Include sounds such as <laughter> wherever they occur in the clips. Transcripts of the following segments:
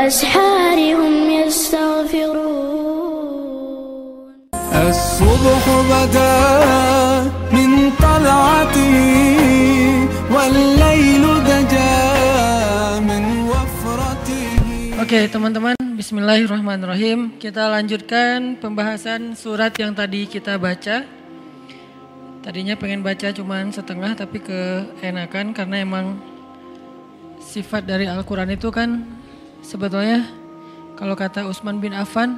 وبالأسحار هم يستغفرون الصبح بدا من طلعته والليل دجا من وفرته Oke teman-teman, Bismillahirrahmanirrahim. Kita lanjutkan pembahasan surat yang tadi kita baca. Tadinya pengen baca cuman setengah tapi keenakan karena emang sifat dari Al-Quran itu kan sebetulnya kalau kata Utsman bin Affan,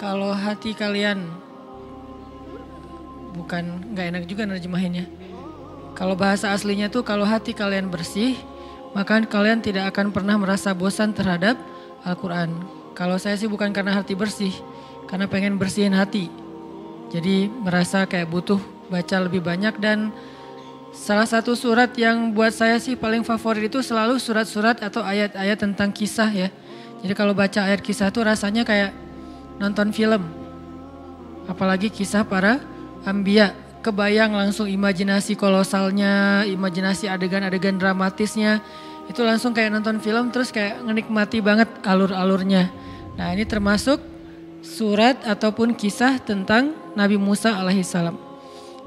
kalau hati kalian bukan nggak enak juga nerjemahinnya. Kalau bahasa aslinya tuh kalau hati kalian bersih, maka kalian tidak akan pernah merasa bosan terhadap Al-Quran. Kalau saya sih bukan karena hati bersih, karena pengen bersihin hati. Jadi merasa kayak butuh baca lebih banyak dan salah satu surat yang buat saya sih paling favorit itu selalu surat-surat atau ayat-ayat tentang kisah ya. Jadi kalau baca ayat kisah tuh rasanya kayak nonton film. Apalagi kisah para ambia. Kebayang langsung imajinasi kolosalnya, imajinasi adegan-adegan dramatisnya. Itu langsung kayak nonton film terus kayak menikmati banget alur-alurnya. Nah ini termasuk surat ataupun kisah tentang Nabi Musa alaihissalam.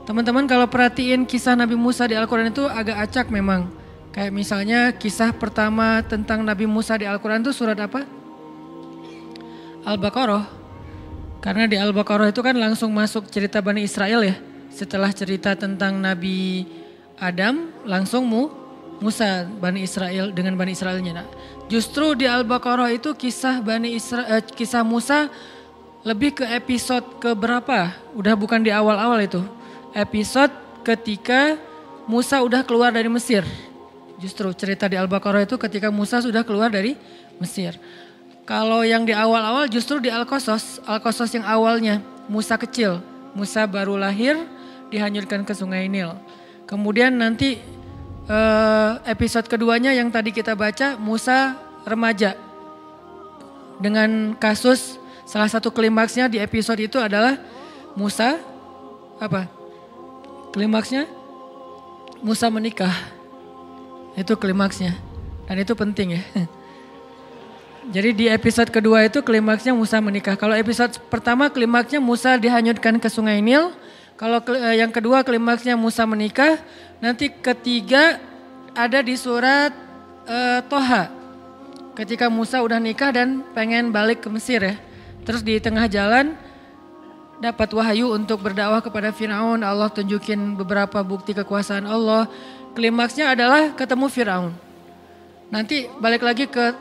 Teman-teman kalau perhatiin kisah Nabi Musa di Al-Quran itu agak acak memang. Kayak misalnya kisah pertama tentang Nabi Musa di Al-Quran itu surat apa? Al-Baqarah. Karena di Al-Baqarah itu kan langsung masuk cerita Bani Israel ya. Setelah cerita tentang Nabi Adam langsung mu Musa Bani Israel dengan Bani Israelnya. Nah, justru di Al-Baqarah itu kisah Bani Isra, eh, kisah Musa lebih ke episode ke berapa? Udah bukan di awal-awal itu. Episode ketika Musa udah keluar dari Mesir. Justru cerita di Al-Baqarah itu ketika Musa sudah keluar dari Mesir. Kalau yang di awal-awal justru di Al-Qasas, Al-Qasas yang awalnya Musa kecil, Musa baru lahir dihanyutkan ke Sungai Nil. Kemudian nanti eh, episode keduanya yang tadi kita baca Musa remaja. Dengan kasus salah satu klimaksnya di episode itu adalah Musa apa? Klimaksnya Musa menikah. Itu klimaksnya. Dan itu penting ya. <laughs> Jadi di episode kedua itu klimaksnya Musa menikah. Kalau episode pertama klimaksnya Musa dihanyutkan ke Sungai Nil. Kalau eh, yang kedua klimaksnya Musa menikah. Nanti ketiga ada di surat uh, Toha. Ketika Musa udah nikah dan pengen balik ke Mesir ya. Terus di tengah jalan dapat wahyu untuk berdakwah kepada Firaun. Allah tunjukin beberapa bukti kekuasaan Allah. Klimaksnya adalah ketemu Firaun. Nanti balik lagi ke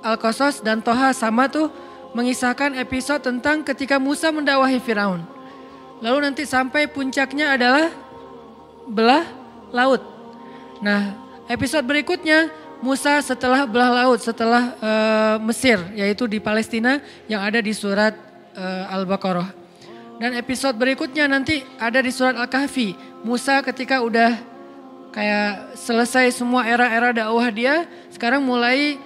Al-Qasas dan Toha sama tuh mengisahkan episode tentang ketika Musa mendakwahi Firaun. Lalu nanti sampai puncaknya adalah belah laut. Nah, episode berikutnya Musa setelah belah laut, setelah uh, Mesir, yaitu di Palestina yang ada di surat uh, Al-Baqarah. Dan episode berikutnya nanti ada di surat Al-Kahfi. Musa ketika udah kayak selesai semua era-era dakwah dia, sekarang mulai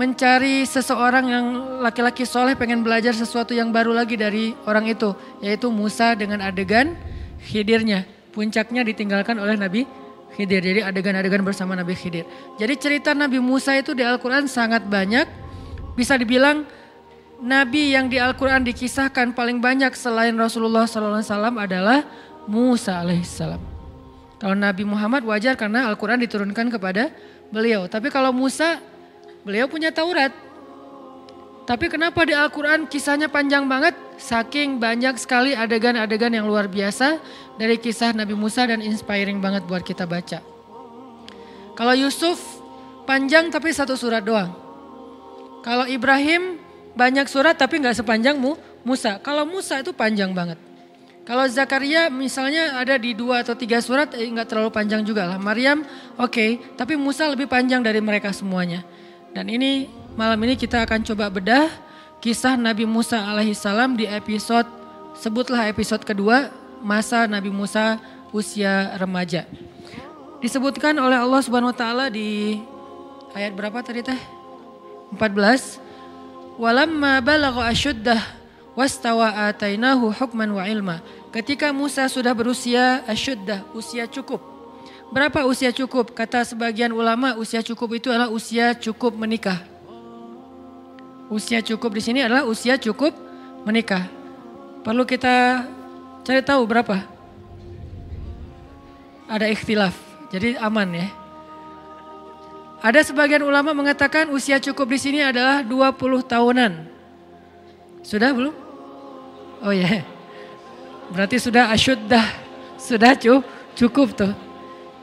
mencari seseorang yang laki-laki soleh pengen belajar sesuatu yang baru lagi dari orang itu. Yaitu Musa dengan adegan Khidirnya. Puncaknya ditinggalkan oleh Nabi Khidir. Jadi adegan-adegan bersama Nabi Khidir. Jadi cerita Nabi Musa itu di Al-Quran sangat banyak. Bisa dibilang Nabi yang di Al-Quran dikisahkan paling banyak selain Rasulullah SAW adalah Musa alaihissalam. Kalau Nabi Muhammad wajar karena Al-Quran diturunkan kepada beliau. Tapi kalau Musa beliau punya Taurat. Tapi kenapa di Al-Quran kisahnya panjang banget? Saking banyak sekali adegan-adegan yang luar biasa dari kisah Nabi Musa dan inspiring banget buat kita baca. Kalau Yusuf panjang tapi satu surat doang. Kalau Ibrahim banyak surat tapi nggak sepanjang Mu, Musa. Kalau Musa itu panjang banget. Kalau Zakaria misalnya ada di dua atau tiga surat eh, nggak terlalu panjang juga lah. Maryam oke, okay, tapi Musa lebih panjang dari mereka semuanya. Dan ini malam ini kita akan coba bedah kisah Nabi Musa alaihissalam di episode sebutlah episode kedua masa Nabi Musa usia remaja. Disebutkan oleh Allah Subhanahu wa taala di ayat berapa tadi teh? 14. Walamma balagha asyuddah wastawa atainahu hukman wa ilma. Ketika Musa sudah berusia asyuddah, usia cukup. Berapa usia cukup? Kata sebagian ulama usia cukup itu adalah usia cukup menikah. Usia cukup di sini adalah usia cukup menikah. Perlu kita cari tahu berapa? Ada ikhtilaf. Jadi aman ya. Ada sebagian ulama mengatakan usia cukup di sini adalah 20 tahunan. Sudah belum? Oh ya. Yeah. Berarti sudah asyuddah. Sudah cu cukup tuh.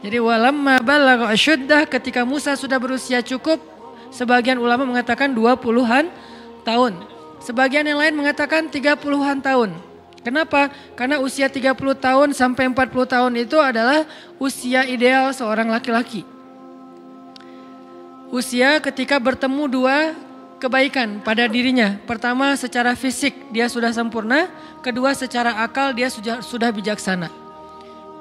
Jadi walamma balagha asyuddah ketika Musa sudah berusia cukup, sebagian ulama mengatakan 20-an tahun. Sebagian yang lain mengatakan 30-an tahun. Kenapa? Karena usia 30 tahun sampai 40 tahun itu adalah usia ideal seorang laki-laki. Usia ketika bertemu dua kebaikan pada dirinya. Pertama secara fisik dia sudah sempurna, kedua secara akal dia sudah, sudah bijaksana.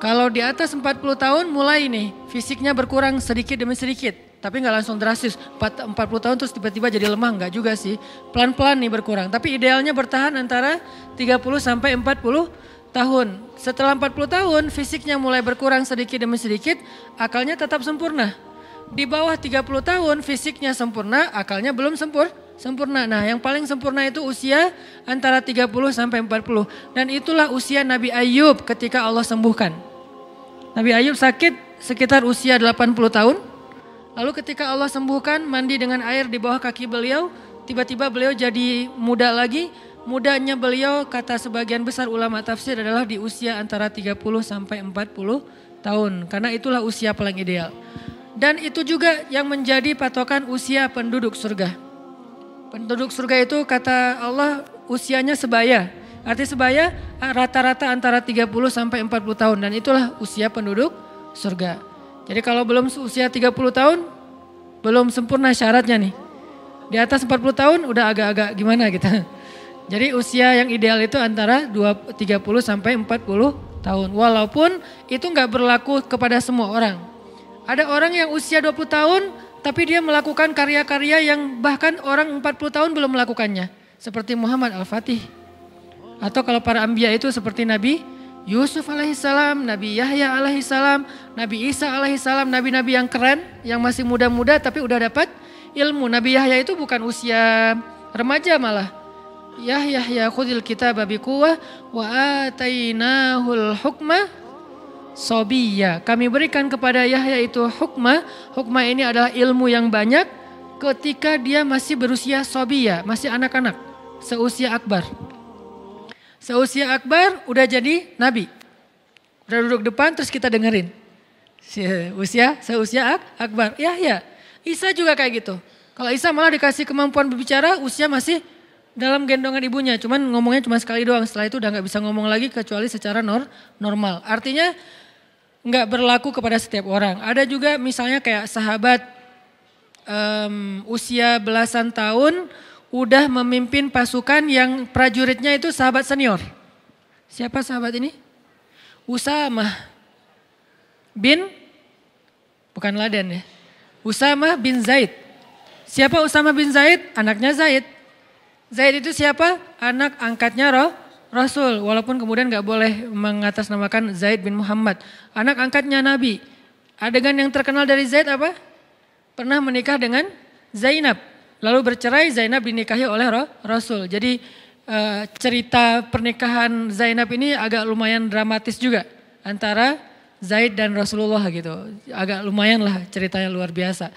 Kalau di atas 40 tahun mulai nih fisiknya berkurang sedikit demi sedikit. Tapi nggak langsung drastis, 40 tahun terus tiba-tiba jadi lemah, nggak juga sih. Pelan-pelan nih berkurang, tapi idealnya bertahan antara 30 sampai 40 tahun. Setelah 40 tahun fisiknya mulai berkurang sedikit demi sedikit, akalnya tetap sempurna. Di bawah 30 tahun fisiknya sempurna, akalnya belum sempur, sempurna. Nah yang paling sempurna itu usia antara 30 sampai 40. Dan itulah usia Nabi Ayub ketika Allah sembuhkan. Nabi Ayub sakit sekitar usia 80 tahun, Lalu ketika Allah sembuhkan mandi dengan air di bawah kaki beliau, tiba-tiba beliau jadi muda lagi. Mudanya beliau kata sebagian besar ulama tafsir adalah di usia antara 30 sampai 40 tahun. Karena itulah usia paling ideal. Dan itu juga yang menjadi patokan usia penduduk surga. Penduduk surga itu kata Allah usianya sebaya. Arti sebaya rata-rata antara 30 sampai 40 tahun dan itulah usia penduduk surga. Jadi kalau belum usia 30 tahun, belum sempurna syaratnya nih. Di atas 40 tahun udah agak-agak gimana gitu. <laughs> Jadi usia yang ideal itu antara 30 sampai 40 tahun. Walaupun itu nggak berlaku kepada semua orang. Ada orang yang usia 20 tahun tapi dia melakukan karya-karya yang bahkan orang 40 tahun belum melakukannya. Seperti Muhammad Al-Fatih. Atau kalau para ambia itu seperti Nabi Yusuf alaihissalam, Nabi Yahya alaihissalam, Nabi Isa alaihissalam, nabi-nabi yang keren, yang masih muda-muda tapi udah dapat ilmu. Nabi Yahya itu bukan usia remaja malah. Yahya ya khudil kitab kuwah wa atainahul hukma sobiya. Kami berikan kepada Yahya itu hukma. Hukma ini adalah ilmu yang banyak ketika dia masih berusia sobiya, masih anak-anak, seusia akbar. Seusia Akbar udah jadi nabi. Udah duduk depan terus kita dengerin. Usia seusia Ak Akbar. Ya ya. Isa juga kayak gitu. Kalau Isa malah dikasih kemampuan berbicara usia masih dalam gendongan ibunya. Cuman ngomongnya cuma sekali doang. Setelah itu udah gak bisa ngomong lagi kecuali secara nor normal. Artinya nggak berlaku kepada setiap orang. Ada juga misalnya kayak sahabat um, usia belasan tahun udah memimpin pasukan yang prajuritnya itu sahabat senior. Siapa sahabat ini? Usama bin bukan Laden ya. Usama bin Zaid. Siapa Usama bin Zaid? Anaknya Zaid. Zaid itu siapa? Anak angkatnya roh, Rasul. Walaupun kemudian gak boleh mengatasnamakan Zaid bin Muhammad. Anak angkatnya Nabi. Adegan yang terkenal dari Zaid apa? Pernah menikah dengan Zainab. Lalu bercerai Zainab dinikahi oleh Rasul. Jadi uh, cerita pernikahan Zainab ini agak lumayan dramatis juga antara Zaid dan Rasulullah gitu. Agak lumayan lah ceritanya luar biasa.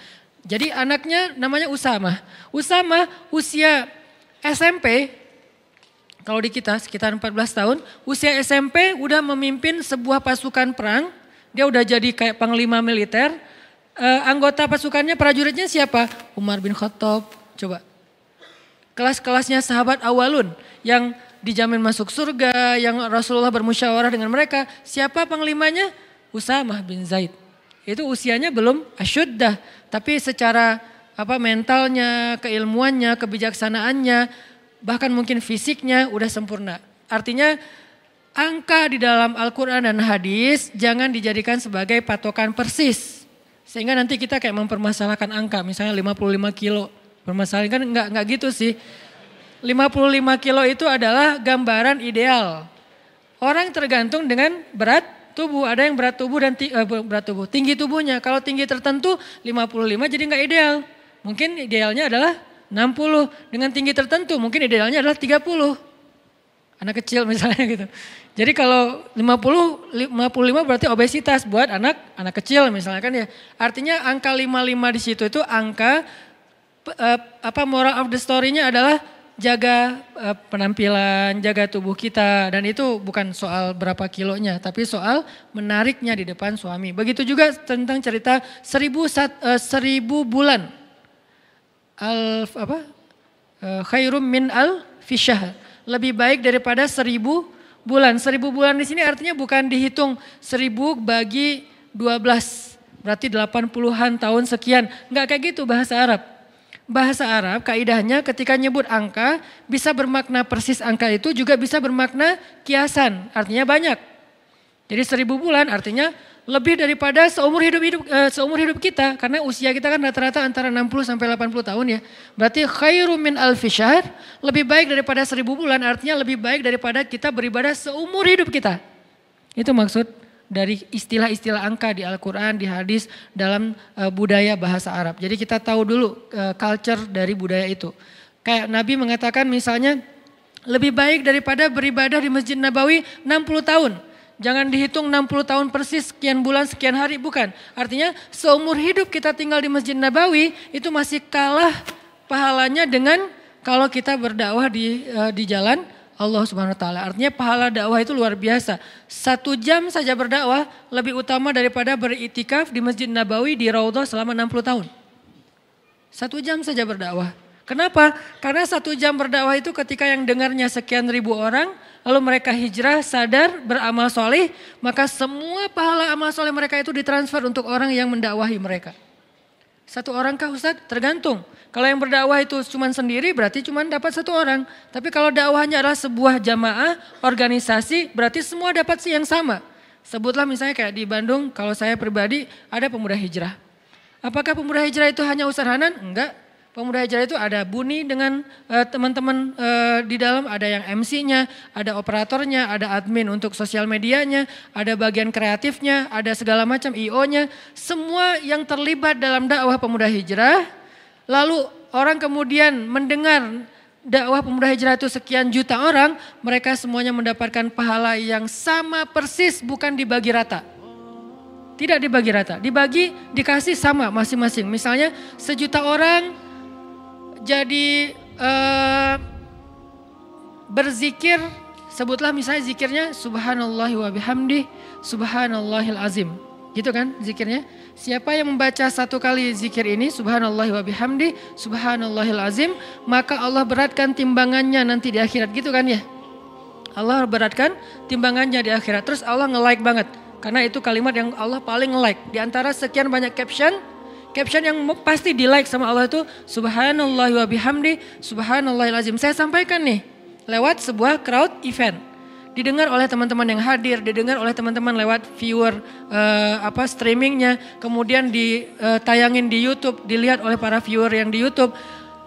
Jadi anaknya namanya Usama. Usama usia SMP, kalau di kita sekitar 14 tahun, usia SMP udah memimpin sebuah pasukan perang. Dia udah jadi kayak panglima militer, uh, anggota pasukannya prajuritnya siapa? Umar bin Khattab. Coba. Kelas-kelasnya sahabat awalun yang dijamin masuk surga, yang Rasulullah bermusyawarah dengan mereka. Siapa panglimanya? Usamah bin Zaid. Itu usianya belum asyuddah, tapi secara apa mentalnya, keilmuannya, kebijaksanaannya, bahkan mungkin fisiknya udah sempurna. Artinya angka di dalam Al-Quran dan hadis jangan dijadikan sebagai patokan persis. Sehingga nanti kita kayak mempermasalahkan angka, misalnya 55 kilo. Permasalahan kan enggak, enggak gitu sih. 55 kilo itu adalah gambaran ideal. Orang tergantung dengan berat tubuh. Ada yang berat tubuh dan uh, berat tubuh. Tinggi tubuhnya. Kalau tinggi tertentu 55 jadi enggak ideal. Mungkin idealnya adalah 60. Dengan tinggi tertentu mungkin idealnya adalah 30. Anak kecil misalnya gitu. Jadi kalau 50 55 berarti obesitas buat anak anak kecil misalnya kan ya. Artinya angka 55 di situ itu angka uh, apa moral of the story-nya adalah jaga uh, penampilan, jaga tubuh kita dan itu bukan soal berapa kilonya tapi soal menariknya di depan suami. Begitu juga tentang cerita seribu, sat, uh, seribu bulan. Al apa? Uh, khairum min al fisyah. Lebih baik daripada seribu bulan. Seribu bulan di sini artinya bukan dihitung seribu bagi dua belas. Berarti delapan puluhan tahun sekian. Enggak kayak gitu bahasa Arab. Bahasa Arab kaidahnya ketika nyebut angka bisa bermakna persis angka itu juga bisa bermakna kiasan. Artinya banyak. Jadi seribu bulan artinya lebih daripada seumur hidup hidup uh, seumur hidup kita karena usia kita kan rata-rata antara 60 sampai 80 tahun ya. Berarti khairum min alfi lebih baik daripada seribu bulan artinya lebih baik daripada kita beribadah seumur hidup kita. Itu maksud dari istilah-istilah angka di Al-Qur'an, di hadis dalam uh, budaya bahasa Arab. Jadi kita tahu dulu uh, culture dari budaya itu. Kayak Nabi mengatakan misalnya lebih baik daripada beribadah di Masjid Nabawi 60 tahun Jangan dihitung 60 tahun persis, sekian bulan, sekian hari, bukan. Artinya seumur hidup kita tinggal di Masjid Nabawi itu masih kalah pahalanya dengan kalau kita berdakwah di uh, di jalan Allah Subhanahu wa taala. Artinya pahala dakwah itu luar biasa. Satu jam saja berdakwah lebih utama daripada beritikaf di Masjid Nabawi di Raudhah selama 60 tahun. Satu jam saja berdakwah. Kenapa? Karena satu jam berdakwah itu ketika yang dengarnya sekian ribu orang, lalu mereka hijrah, sadar, beramal soleh, maka semua pahala amal soleh mereka itu ditransfer untuk orang yang mendakwahi mereka. Satu orang kah Ustaz? Tergantung. Kalau yang berdakwah itu cuma sendiri berarti cuma dapat satu orang. Tapi kalau dakwahnya adalah sebuah jamaah, organisasi, berarti semua dapat sih yang sama. Sebutlah misalnya kayak di Bandung, kalau saya pribadi ada pemuda hijrah. Apakah pemuda hijrah itu hanya Ustaz Hanan? Enggak. Pemuda Hijrah itu ada Buni dengan uh, teman-teman uh, di dalam, ada yang MC-nya, ada operatornya, ada admin untuk sosial medianya, ada bagian kreatifnya, ada segala macam IO-nya. Semua yang terlibat dalam dakwah Pemuda Hijrah, lalu orang kemudian mendengar dakwah Pemuda Hijrah itu sekian juta orang, mereka semuanya mendapatkan pahala yang sama persis bukan dibagi rata. Tidak dibagi rata, dibagi dikasih sama masing-masing. Misalnya sejuta orang jadi uh, berzikir sebutlah misalnya zikirnya subhanallah wa bihamdi subhanallahil azim. Gitu kan zikirnya? Siapa yang membaca satu kali zikir ini subhanallah wa bihamdi subhanallahil azim, maka Allah beratkan timbangannya nanti di akhirat gitu kan ya? Allah beratkan timbangannya di akhirat. Terus Allah nge-like banget. Karena itu kalimat yang Allah paling nge-like. Di antara sekian banyak caption, Caption yang pasti di like sama Allah itu subhanallah wa bihamdi subhanallahilazim. Saya sampaikan nih lewat sebuah crowd event. Didengar oleh teman-teman yang hadir, didengar oleh teman-teman lewat viewer uh, apa streamingnya, kemudian ditayangin uh, di YouTube, dilihat oleh para viewer yang di YouTube.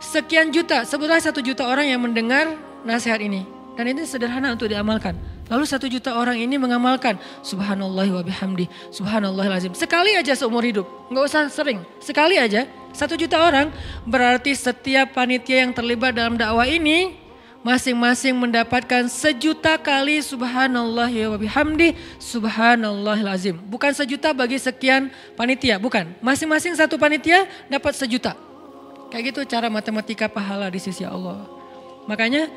Sekian juta, sebutlah satu juta orang yang mendengar nasihat ini. Dan ini sederhana untuk diamalkan. Lalu satu juta orang ini mengamalkan subhanallah wa bihamdi, subhanallahilazim. Sekali aja seumur hidup, nggak usah sering. Sekali aja, satu juta orang berarti setiap panitia yang terlibat dalam dakwah ini masing-masing mendapatkan sejuta kali subhanallah wa bihamdi, subhanallahilazim. Bukan sejuta bagi sekian panitia, bukan. Masing-masing satu panitia dapat sejuta. Kayak gitu cara matematika pahala di sisi Allah. Makanya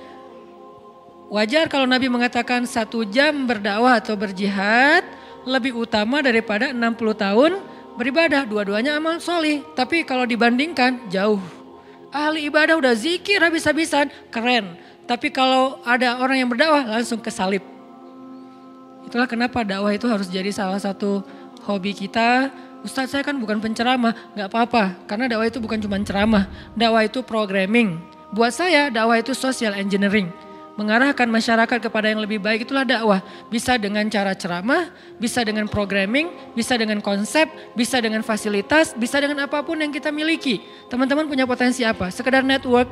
Wajar kalau Nabi mengatakan satu jam berdakwah atau berjihad lebih utama daripada 60 tahun beribadah. Dua-duanya amal solih. Tapi kalau dibandingkan jauh. Ahli ibadah udah zikir habis-habisan, keren. Tapi kalau ada orang yang berdakwah langsung kesalib. Itulah kenapa dakwah itu harus jadi salah satu hobi kita. Ustadz saya kan bukan penceramah, nggak apa-apa. Karena dakwah itu bukan cuma ceramah, dakwah itu programming. Buat saya dakwah itu social engineering mengarahkan masyarakat kepada yang lebih baik itulah dakwah. Bisa dengan cara ceramah, bisa dengan programming, bisa dengan konsep, bisa dengan fasilitas, bisa dengan apa pun yang kita miliki. Teman-teman punya potensi apa? Sekedar network.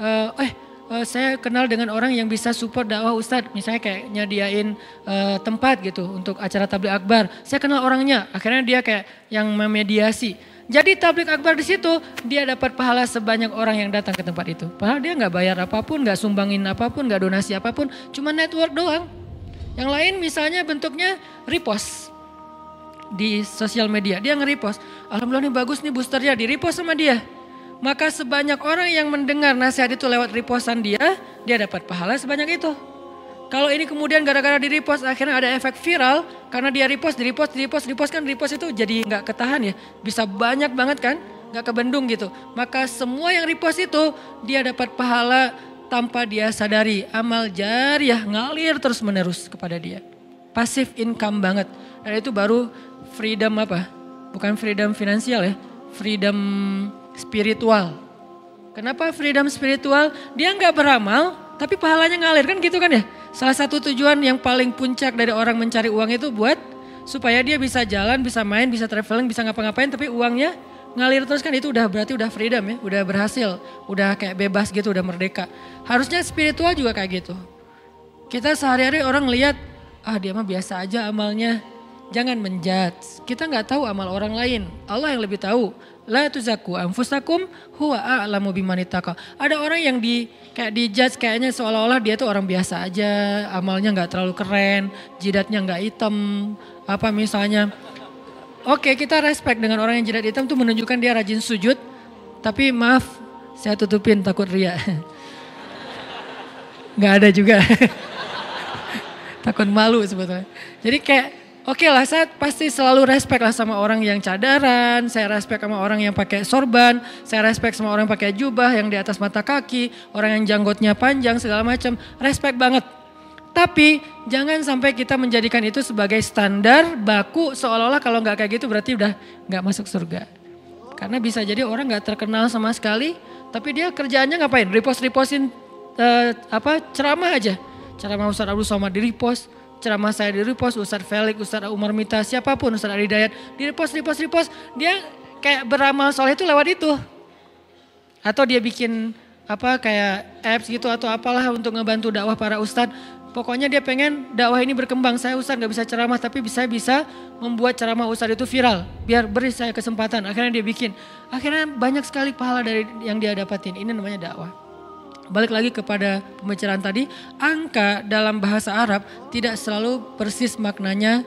Uh, eh, uh, saya kenal dengan orang yang bisa support dakwah Ustadz. Misalnya kayak nyadiain uh, tempat gitu untuk acara tabligh akbar. Saya kenal orangnya, akhirnya dia kayak yang memediasi Jadi tablik akbar di situ dia dapat pahala sebanyak orang yang datang ke tempat itu. Padahal dia nggak bayar apa pun, nggak sumbangin apa pun, nggak donasi apa pun, cuma network doang. Yang lain misalnya bentuknya repost di sosial media. Dia nge-repost. Alhamdulillah nih bagus nih boosternya di repost sama dia. Maka sebanyak orang yang mendengar nasihat itu lewat repostan dia, dia dapat pahala sebanyak itu. Kalau ini kemudian gara-gara di repost akhirnya ada efek viral karena dia repost, di repost, di repost, di repost kan repost itu jadi nggak ketahan ya, bisa banyak banget kan, nggak kebendung gitu. Maka semua yang repost itu dia dapat pahala tanpa dia sadari, amal jariah ngalir terus menerus kepada dia. Pasif income banget dan itu baru freedom apa? Bukan freedom finansial ya, freedom spiritual. Kenapa freedom spiritual? Dia nggak beramal, tapi pahalanya ngalir kan gitu kan ya. Salah satu tujuan yang paling puncak dari orang mencari uang itu buat supaya dia bisa jalan, bisa main, bisa traveling, bisa ngapa-ngapain, tapi uangnya ngalir terus kan itu udah berarti udah freedom ya, udah berhasil, udah kayak bebas gitu, udah merdeka. Harusnya spiritual juga kayak gitu. Kita sehari-hari orang lihat, ah dia mah biasa aja amalnya. Jangan menjudge. Kita nggak tahu amal orang lain. Allah yang lebih tahu. La tuzaku anfusakum huwa a'lamu bimanitaka. Ada orang yang di kayak di judge kayaknya seolah-olah dia tuh orang biasa aja, amalnya nggak terlalu keren, jidatnya nggak hitam, apa misalnya. Oke, kita respect dengan orang yang jidat hitam tuh menunjukkan dia rajin sujud. Tapi maaf, saya tutupin takut ria. <laughs> Nggak ada juga. <laughs> takut malu sebetulnya. Jadi kayak Oke lah, saya pasti selalu respect lah sama orang yang cadaran, saya respect sama orang yang pakai sorban, saya respect sama orang yang pakai jubah yang di atas mata kaki, orang yang janggutnya panjang segala macam, respect banget. Tapi jangan sampai kita menjadikan itu sebagai standar baku seolah-olah kalau nggak kayak gitu berarti udah nggak masuk surga. Karena bisa jadi orang nggak terkenal sama sekali, tapi dia kerjaannya ngapain? Repost-repostin uh, apa ceramah aja, ceramah Ustaz Abdul Somad di repost ceramah saya di repost, Ustadz Felix, Ustadz Umar Mita, siapa pun, Ustadz Ali Dayat, di repost, repost, repost, dia kayak beramal soleh itu lewat itu. Atau dia bikin apa kayak apps gitu atau apalah untuk ngebantu dakwah para ustadz. Pokoknya dia pengen dakwah ini berkembang. Saya ustadz nggak bisa ceramah tapi bisa bisa membuat ceramah ustadz itu viral. Biar beri saya kesempatan. Akhirnya dia bikin. Akhirnya banyak sekali pahala dari yang dia dapatin. Ini namanya dakwah. Balik lagi kepada pembicaraan tadi, angka dalam bahasa Arab tidak selalu persis maknanya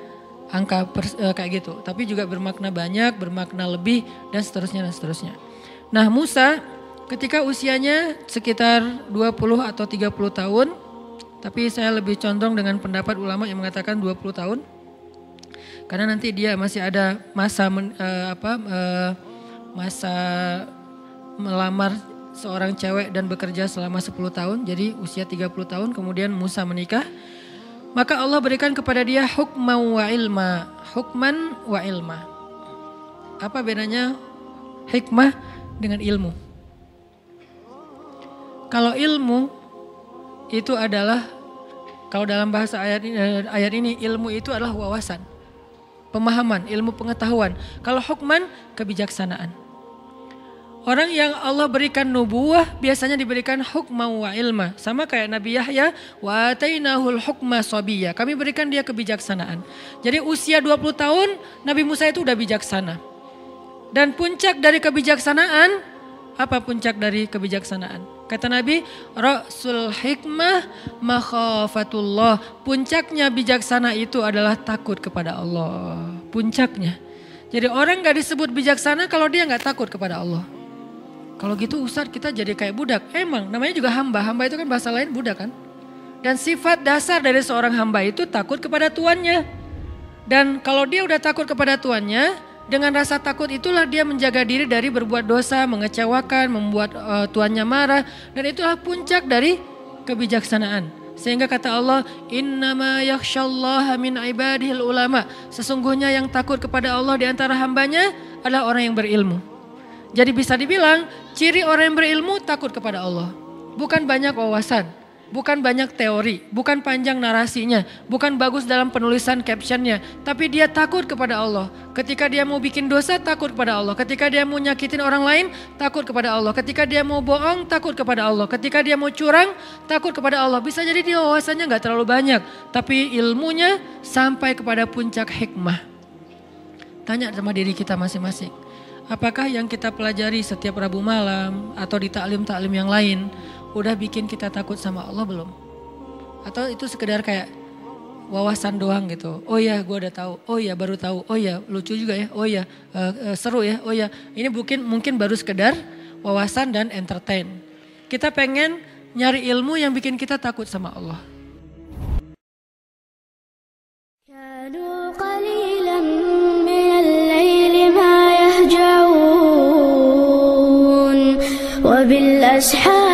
angka pers, e, kayak gitu, tapi juga bermakna banyak, bermakna lebih dan seterusnya dan seterusnya. Nah, Musa ketika usianya sekitar 20 atau 30 tahun, tapi saya lebih condong dengan pendapat ulama yang mengatakan 20 tahun. Karena nanti dia masih ada masa men, e, apa e, masa melamar seorang cewek dan bekerja selama 10 tahun, jadi usia 30 tahun, kemudian Musa menikah. Maka Allah berikan kepada dia hukman wa ilma, hukman wa ilma. Apa bedanya hikmah dengan ilmu? Kalau ilmu itu adalah kalau dalam bahasa ayat ini, ayat ini ilmu itu adalah wawasan, pemahaman, ilmu pengetahuan. Kalau hukman kebijaksanaan. Orang yang Allah berikan nubuah biasanya diberikan hukma wa ilma. Sama kayak Nabi Yahya, wa atainahul hukma sabiyya. Kami berikan dia kebijaksanaan. Jadi usia 20 tahun Nabi Musa itu udah bijaksana. Dan puncak dari kebijaksanaan, apa puncak dari kebijaksanaan? Kata Nabi, Rasul hikmah makhafatullah. Puncaknya bijaksana itu adalah takut kepada Allah. Puncaknya. Jadi orang gak disebut bijaksana kalau dia gak takut kepada Allah. Kalau gitu Ustadz kita jadi kayak budak. Emang namanya juga hamba. Hamba itu kan bahasa lain budak kan. Dan sifat dasar dari seorang hamba itu takut kepada tuannya. Dan kalau dia udah takut kepada tuannya, dengan rasa takut itulah dia menjaga diri dari berbuat dosa, mengecewakan, membuat uh, tuannya marah. Dan itulah puncak dari kebijaksanaan. Sehingga kata Allah, Innama min ulama. Sesungguhnya yang takut kepada Allah di antara hambanya adalah orang yang berilmu. Jadi bisa dibilang ciri orang yang berilmu takut kepada Allah. Bukan banyak wawasan, bukan banyak teori, bukan panjang narasinya, bukan bagus dalam penulisan captionnya. Tapi dia takut kepada Allah. Ketika dia mau bikin dosa takut kepada Allah. Ketika dia mau nyakitin orang lain takut kepada Allah. Ketika dia mau bohong takut kepada Allah. Ketika dia mau curang takut kepada Allah. Bisa jadi dia wawasannya nggak terlalu banyak. Tapi ilmunya sampai kepada puncak hikmah. Tanya sama diri kita masing-masing Apakah yang kita pelajari setiap Rabu malam atau di taklim-taklim yang lain udah bikin kita takut sama Allah belum? Atau itu sekedar kayak wawasan doang gitu. Oh ya, gue udah tahu. Oh ya, baru tahu. Oh ya, lucu juga ya. Oh ya, eh, eh, seru ya. Oh ya, ini mungkin mungkin baru sekedar wawasan dan entertain. Kita pengen nyari ilmu yang bikin kita takut sama Allah. ما يهجعون وبالأسحار